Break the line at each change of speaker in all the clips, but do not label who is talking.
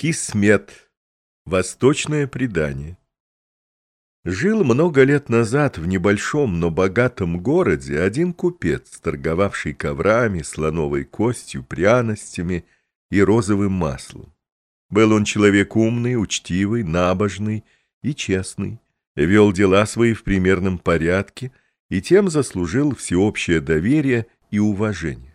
Кисмет. Восточное предание. Жил много лет назад в небольшом, но богатом городе один купец, торговавший коврами, слоновой костью, пряностями и розовым маслом. Был он человек умный, учтивый, набожный и честный, вел дела свои в примерном порядке и тем заслужил всеобщее доверие и уважение.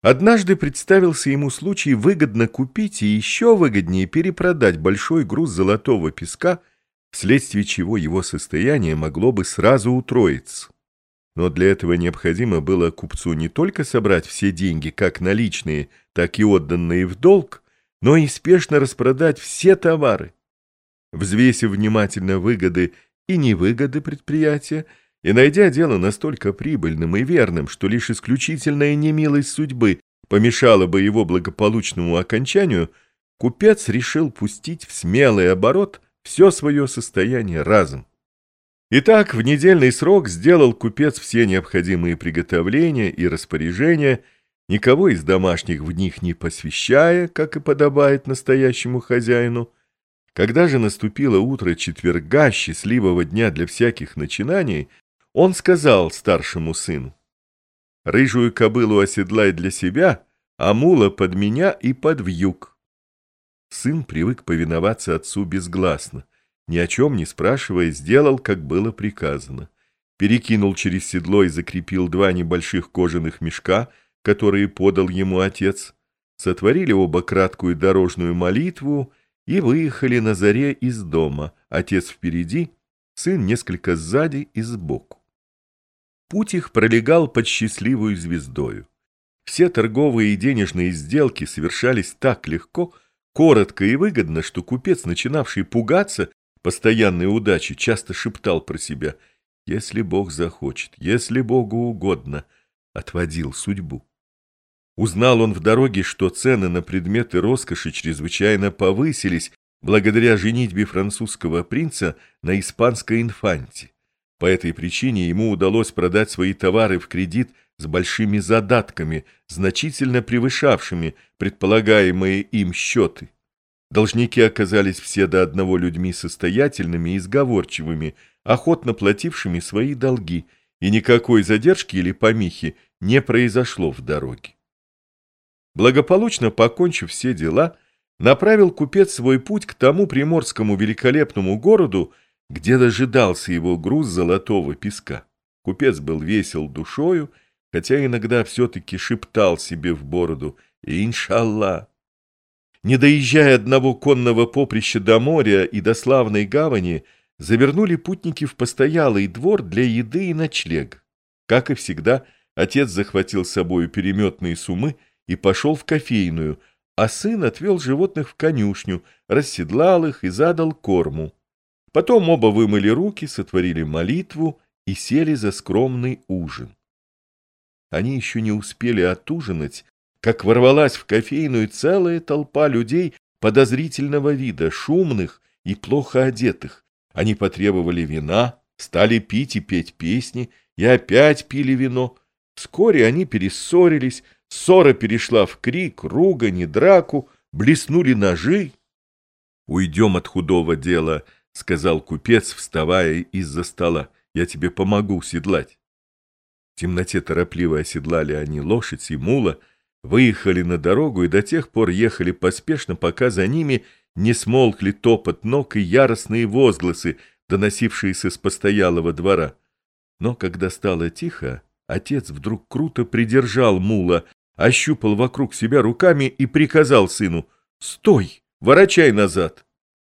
Однажды представился ему случай выгодно купить и еще выгоднее перепродать большой груз золотого песка, вследствие чего его состояние могло бы сразу утроиться. Но для этого необходимо было купцу не только собрать все деньги, как наличные, так и отданные в долг, но и спешно распродать все товары. Взвесив внимательно выгоды и невыгоды предприятия, и найдя дело настолько прибыльным и верным, что лишь исключительная немилость судьбы помешала бы его благополучному окончанию, купец решил пустить в смелый оборот все свое состояние разом. Итак, в недельный срок сделал купец все необходимые приготовления и распоряжения, никого из домашних в них не посвящая, как и подобает настоящему хозяину. Когда же наступило утро четверга, счастливого дня для всяких начинаний, он сказал старшему сыну, «Рыжую кобылу оседлай для себя, а мула под меня и под вьюг». Сын привык повиноваться отцу безгласно, ни о чем не спрашивая, сделал, как было приказано. Перекинул через седло и закрепил два небольших кожаных мешка, которые подал ему отец. Сотворили оба краткую дорожную молитву и выехали на заре из дома, отец впереди, сын несколько сзади и сбоку. Путь их пролегал под счастливую звездою. Все торговые и денежные сделки совершались так легко, коротко и выгодно, что купец, начинавший пугаться постоянной удачи, часто шептал про себя «Если Бог захочет, если Богу угодно», отводил судьбу. Узнал он в дороге, что цены на предметы роскоши чрезвычайно повысились благодаря женитьбе французского принца на испанской инфанте. По этой причине ему удалось продать свои товары в кредит с большими задатками, значительно превышавшими предполагаемые им счеты. Должники оказались все до одного людьми состоятельными и сговорчивыми, охотно платившими свои долги, и никакой задержки или помехи не произошло в дороге. Благополучно покончив все дела, направил купец свой путь к тому приморскому великолепному городу, где дожидался его груз золотого песка. Купец был весел душою, хотя иногда все-таки шептал себе в бороду «Иншалла». Не доезжая одного конного поприща до моря и до славной гавани, завернули путники в постоялый двор для еды и ночлег. Как и всегда, отец захватил с собою переметные сумы и пошел в кофейную, а сын отвел животных в конюшню, расседлал их и задал корму. Потом оба вымыли руки, сотворили молитву и сели за скромный ужин. Они еще не успели отужинать, как ворвалась в кофейную целая толпа людей подозрительного вида, шумных и плохо одетых. Они потребовали вина, стали пить и петь песни, и опять пили вино. Вскоре они перессорились, ссора перешла в крик, ругань и драку, блеснули ножи. «Уйдем от худого дела», — сказал купец, вставая из-за стола. — Я тебе помогу седлать. В темноте торопливо оседлали они лошадь и мула, выехали на дорогу и до тех пор ехали поспешно, пока за ними не смолкли топот ног и яростные возгласы, доносившиеся с постоялого двора. Но когда стало тихо, отец вдруг круто придержал мула, ощупал вокруг себя руками и приказал сыну «Стой! Ворочай назад!»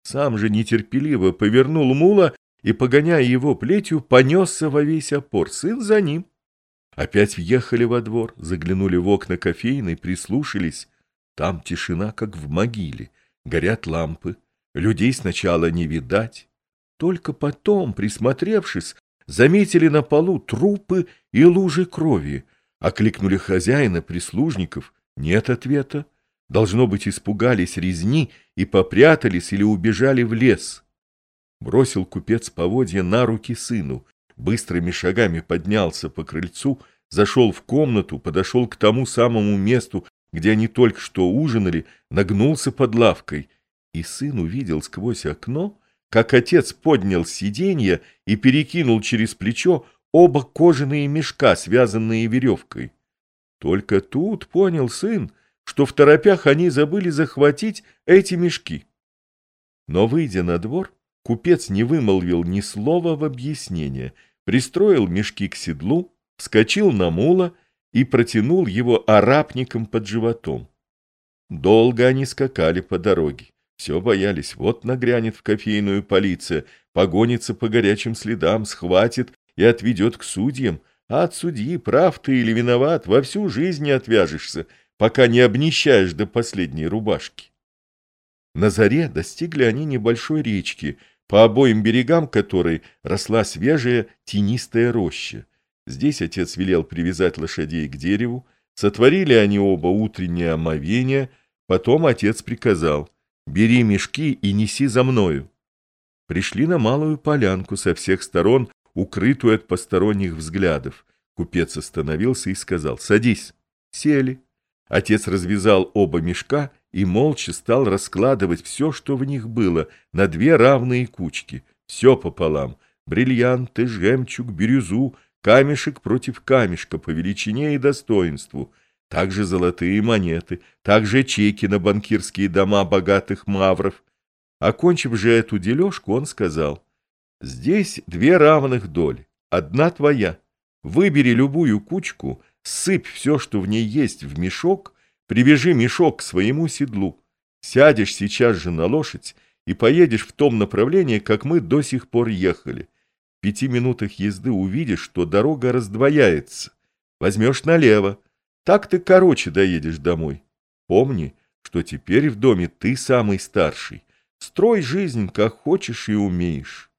Сам же нетерпеливо повернул мула и, погоняя его плетью, понесся во весь опор. Сын за ним. Опять въехали во двор, заглянули в окна кофейной, прислушались. Там тишина, как в могиле. Горят лампы. Людей сначала не видать. Только потом, присмотревшись, заметили на полу трупы и лужи крови. Окликнули хозяина, прислужников. Нет ответа. Должно быть, испугались резни и попрятались или убежали в лес. Бросил купец поводья на руки сыну, быстрыми шагами поднялся по крыльцу, зашел в комнату, подошел к тому самому месту, где они только что ужинали, нагнулся под лавкой И сын увидел сквозь окно, как отец поднял сиденье и перекинул через плечо оба кожаные мешка, связанные веревкой. Только тут понял сын, что в торопях они забыли захватить эти мешки. Но, выйдя на двор, купец не вымолвил ни слова в объяснение, пристроил мешки к седлу, вскочил на мула и протянул его арапником под животом. Долго они скакали по дороге. Все боялись, вот нагрянет в кофейную полиция, погонится по горячим следам, схватит и отведет к судьям, а от судьи, прав ты или виноват, во всю жизнь не отвяжешься, пока не обнищаешь до последней рубашки. На заре достигли они небольшой речки, по обоим берегам которой росла свежая тенистая роща. Здесь отец велел привязать лошадей к дереву, сотворили они оба утреннее омовение, потом отец приказал «Бери мешки и неси за мною». Пришли на малую полянку со всех сторон, укрытую от посторонних взглядов. Купец остановился и сказал «Садись». Сели. Отец развязал оба мешка и молча стал раскладывать все, что в них было, на две равные кучки, все пополам, бриллианты, жемчуг, бирюзу, камешек против камешка по величине и достоинству, также золотые монеты, также чеки на банкирские дома богатых мавров. Окончив же эту дележку, он сказал, «Здесь две равных доли, одна твоя. Выбери любую кучку, сыпь все, что в ней есть, в мешок, привяжи мешок к своему седлу, сядешь сейчас же на лошадь и поедешь в том направлении, как мы до сих пор ехали пяти минутах езды увидишь, что дорога раздвояется. Возьмешь налево. Так ты короче доедешь домой. Помни, что теперь в доме ты самый старший. Строй жизнь, как хочешь и умеешь.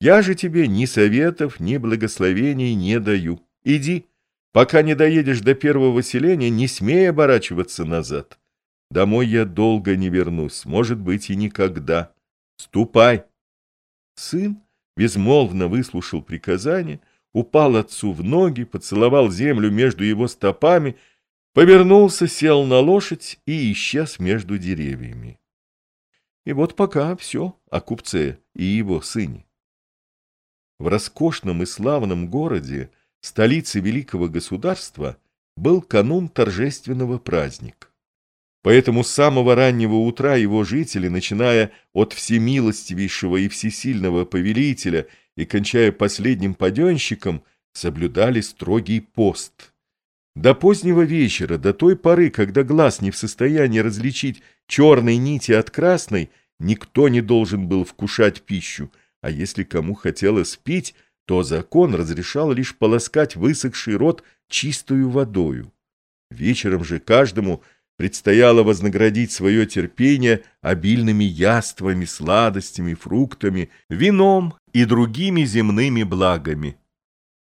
Я же тебе ни советов, ни благословений не даю. Иди, пока не доедешь до первого селения, не смей оборачиваться назад. Домой я долго не вернусь, может быть, и никогда. Ступай. Сын безмолвно выслушал приказание, упал отцу в ноги, поцеловал землю между его стопами, повернулся, сел на лошадь и исчез между деревьями. И вот пока все о купце и его сыне. В роскошном и славном городе, столице великого государства, был канун торжественного праздника. Поэтому с самого раннего утра его жители, начиная от всемилостивейшего и всесильного повелителя и кончая последним паденщиком, соблюдали строгий пост. До позднего вечера, до той поры, когда глаз не в состоянии различить черной нити от красной, никто не должен был вкушать пищу, а если кому хотелось пить, то закон разрешал лишь полоскать высохший рот чистую водою. Вечером же каждому – предстояло вознаградить свое терпение обильными яствами, сладостями, фруктами, вином и другими земными благами.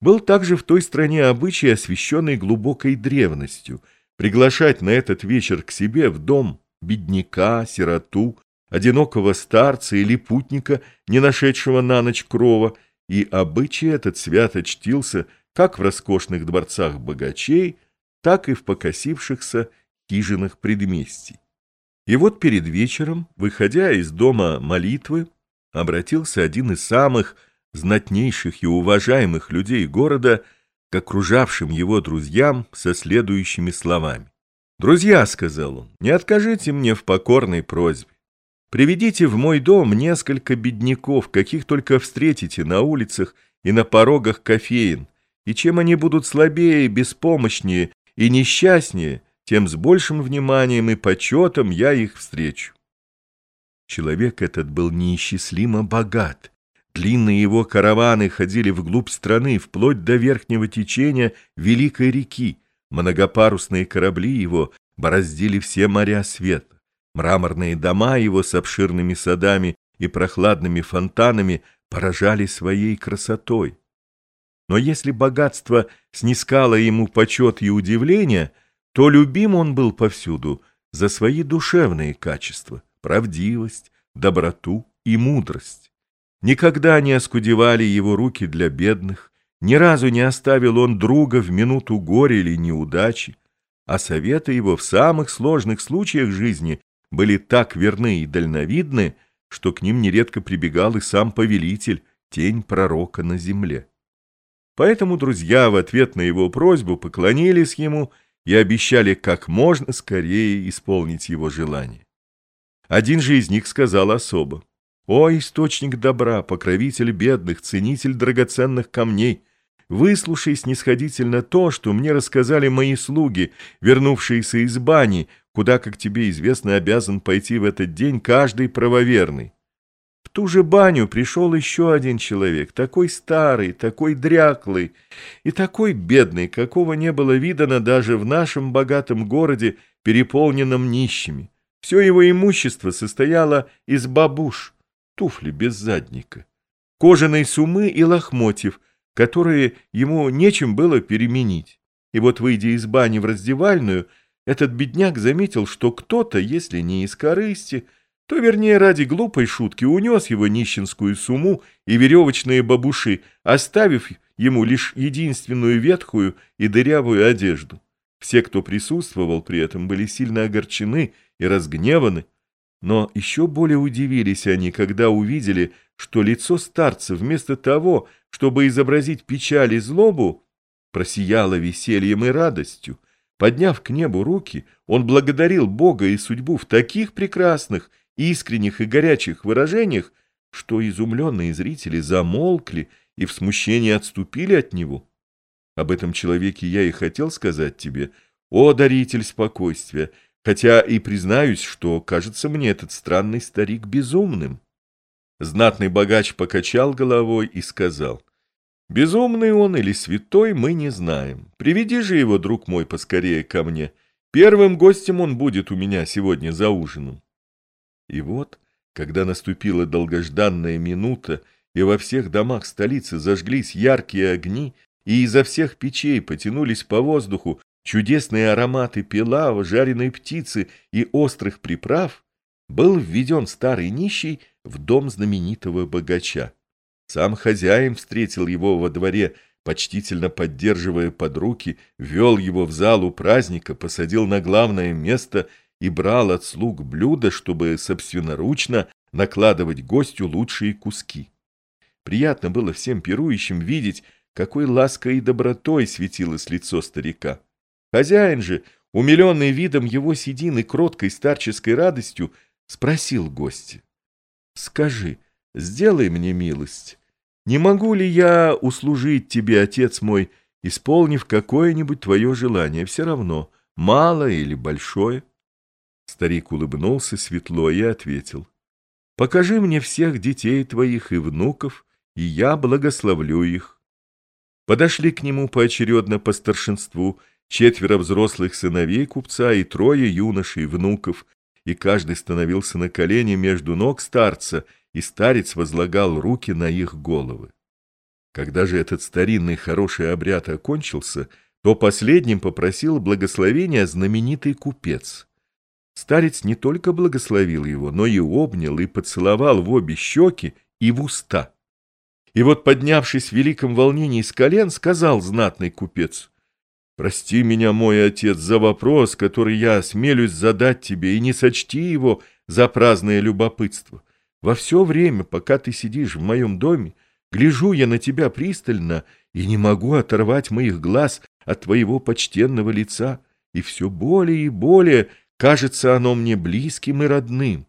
Был также в той стране обычай, освященный глубокой древностью, приглашать на этот вечер к себе в дом бедняка, сироту, одинокого старца или путника, не нашедшего на ночь крова, и обычай этот свято чтился как в роскошных дворцах богачей, так и в покосившихся хижинах предместий. И вот перед вечером, выходя из дома молитвы, обратился один из самых знатнейших и уважаемых людей города к окружавшим его друзьям со следующими словами. «Друзья», — сказал он, — «не откажите мне в покорной просьбе. Приведите в мой дом несколько бедняков, каких только встретите на улицах и на порогах кофеин, и чем они будут слабее, беспомощнее и несчастнее, тем с большим вниманием и почетом я их встречу. Человек этот был неисчислимо богат. Длинные его караваны ходили вглубь страны, вплоть до верхнего течения Великой реки. Многопарусные корабли его бороздили все моря света. Мраморные дома его с обширными садами и прохладными фонтанами поражали своей красотой. Но если богатство снискало ему почет и удивление — то любим он был повсюду за свои душевные качества, правдивость, доброту и мудрость. Никогда не оскудевали его руки для бедных, ни разу не оставил он друга в минуту горя или неудачи, а советы его в самых сложных случаях жизни были так верны и дальновидны, что к ним нередко прибегал и сам повелитель, тень пророка на земле. Поэтому друзья в ответ на его просьбу поклонились ему и обещали как можно скорее исполнить его желание. Один же из них сказал особо, «О, источник добра, покровитель бедных, ценитель драгоценных камней, выслушай снисходительно то, что мне рассказали мои слуги, вернувшиеся из бани, куда, как тебе известно, обязан пойти в этот день каждый правоверный. В ту же баню пришел еще один человек, такой старый, такой дряклый и такой бедный, какого не было видано даже в нашем богатом городе, переполненном нищими. Все его имущество состояло из бабуш, туфли без задника, кожаной сумы и лохмотьев, которые ему нечем было переменить. И вот, выйдя из бани в раздевальную, этот бедняк заметил, что кто-то, если не из корысти, то, вернее, ради глупой шутки унес его нищенскую сумму и веревочные бабуши, оставив ему лишь единственную ветхую и дырявую одежду. Все, кто присутствовал при этом, были сильно огорчены и разгневаны, но еще более удивились они, когда увидели, что лицо старца вместо того, чтобы изобразить печаль и злобу, просияло весельем и радостью. Подняв к небу руки, он благодарил Бога и судьбу в таких прекрасных, искренних и горячих выражениях, что изумленные зрители замолкли и в смущении отступили от него. Об этом человеке я и хотел сказать тебе, о, даритель спокойствия, хотя и признаюсь, что кажется мне этот странный старик безумным. Знатный богач покачал головой и сказал, Безумный он или святой, мы не знаем. Приведи же его, друг мой, поскорее ко мне. Первым гостем он будет у меня сегодня за ужином. И вот, когда наступила долгожданная минута, и во всех домах столицы зажглись яркие огни, и изо всех печей потянулись по воздуху чудесные ароматы пилава, жареной птицы и острых приправ, был введен старый нищий в дом знаменитого богача. Сам хозяин встретил его во дворе, почтительно поддерживая под руки, вел его в залу праздника, посадил на главное место и брал от слуг блюда, чтобы собственноручно накладывать гостю лучшие куски. Приятно было всем пирующим видеть, какой лаской и добротой светилось лицо старика. Хозяин же, умиленный видом его седины кроткой старческой радостью, спросил гостя. — Скажи, сделай мне милость. Не могу ли я услужить тебе, отец мой, исполнив какое-нибудь твое желание, все равно, малое или большое? Старик улыбнулся светло и ответил. Покажи мне всех детей твоих и внуков, и я благословлю их. Подошли к нему поочередно по старшинству четверо взрослых сыновей купца и трое юношей внуков, и каждый становился на колени между ног старца и старец возлагал руки на их головы. Когда же этот старинный хороший обряд окончился, то последним попросил благословения знаменитый купец. Старец не только благословил его, но и обнял и поцеловал в обе щеки и в уста. И вот, поднявшись в великом волнении с колен, сказал знатный купец, «Прости меня, мой отец, за вопрос, который я осмелюсь задать тебе, и не сочти его за праздное любопытство. Во все время, пока ты сидишь в моем доме, гляжу я на тебя пристально и не могу оторвать моих глаз от твоего почтенного лица, и все более и более кажется оно мне близким и родным.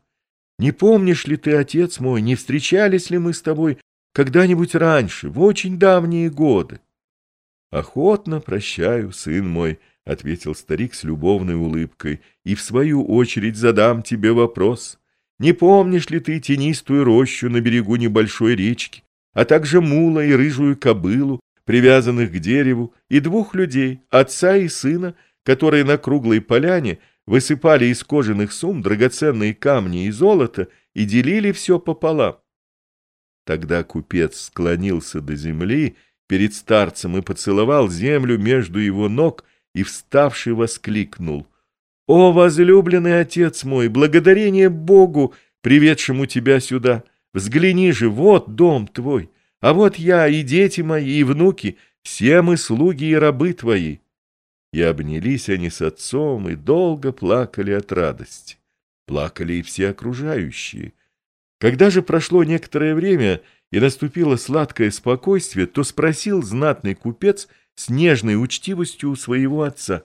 Не помнишь ли ты, отец мой, не встречались ли мы с тобой когда-нибудь раньше, в очень давние годы? — Охотно прощаю, сын мой, — ответил старик с любовной улыбкой, — и в свою очередь задам тебе вопрос — не помнишь ли ты тенистую рощу на берегу небольшой речки, а также мула и рыжую кобылу, привязанных к дереву, и двух людей, отца и сына, которые на круглой поляне высыпали из кожаных сум драгоценные камни и золото и делили все пополам? Тогда купец склонился до земли перед старцем и поцеловал землю между его ног и, вставший, воскликнул — «О, возлюбленный отец мой, благодарение Богу, приведшему тебя сюда! Взгляни же, вот дом твой, а вот я и дети мои, и внуки, все мы слуги и рабы твои!» И обнялись они с отцом и долго плакали от радости. Плакали и все окружающие. Когда же прошло некоторое время и наступило сладкое спокойствие, то спросил знатный купец с нежной учтивостью у своего отца.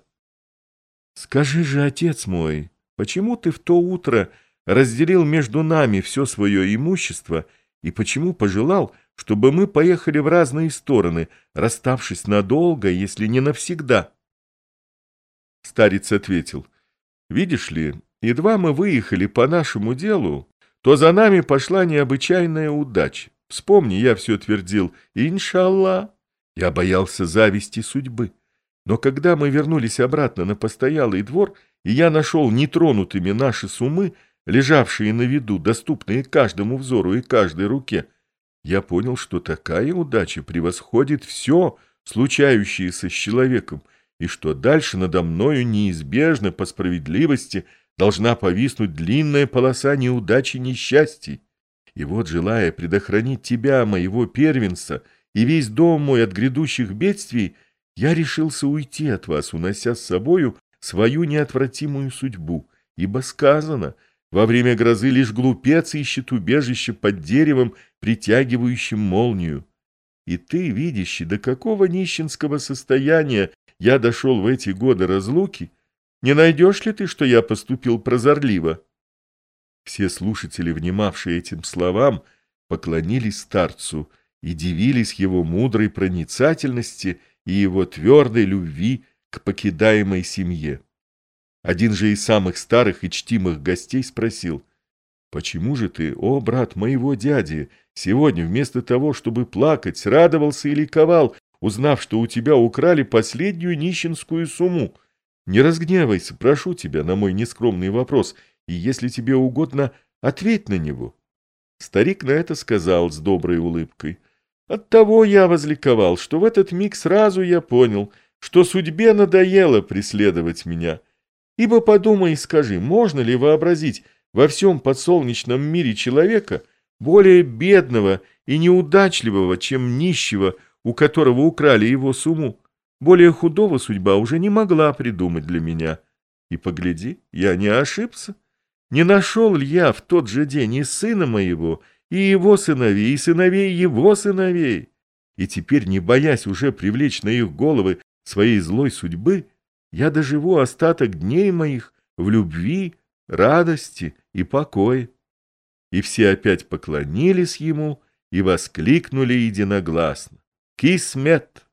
«Скажи же, отец мой, почему ты в то утро разделил между нами все свое имущество и почему пожелал, чтобы мы поехали в разные стороны, расставшись надолго, если не навсегда?» Старец ответил, «Видишь ли, едва мы выехали по нашему делу, то за нами пошла необычайная удача. Вспомни, я все твердил, иншаллах. Я боялся зависти судьбы. Но когда мы вернулись обратно на постоялый двор, и я нашел нетронутыми наши суммы, лежавшие на виду, доступные каждому взору и каждой руке, я понял, что такая удача превосходит все, случающееся с человеком, и что дальше надо мною неизбежно по справедливости должна повиснуть длинная полоса неудачи и несчастий. И вот, желая предохранить тебя, моего первенца, и весь дом мой от грядущих бедствий, я решился уйти от вас, унося с собою свою неотвратимую судьбу, ибо сказано, во время грозы лишь глупец ищет убежище под деревом, притягивающим молнию. И ты, видящий, до какого нищенского состояния я дошел в эти годы разлуки, не найдешь ли ты, что я поступил прозорливо?» Все слушатели, внимавшие этим словам, поклонились старцу и дивились его мудрой проницательности и его твердой любви к покидаемой семье. Один же из самых старых и чтимых гостей спросил, «Почему же ты, о, брат моего дяди, сегодня вместо того, чтобы плакать, радовался и ликовал, узнав, что у тебя украли последнюю нищенскую сумму? Не разгневайся, прошу тебя, на мой нескромный вопрос, и, если тебе угодно, ответь на него». Старик на это сказал с доброй улыбкой, «Оттого я возликовал, что в этот миг сразу я понял, что судьбе надоело преследовать меня». Ибо подумай и скажи, можно ли вообразить во всем подсолнечном мире человека более бедного и неудачливого, чем нищего, у которого украли его сумму? Более худого судьба уже не могла придумать для меня. И погляди, я не ошибся. Не нашел ли я в тот же день и сына моего, и его сыновей, и сыновей его сыновей? И теперь, не боясь уже привлечь на их головы своей злой судьбы, я доживу остаток дней моих в любви, радости и покое. И все опять поклонились ему и воскликнули единогласно. Кисмет!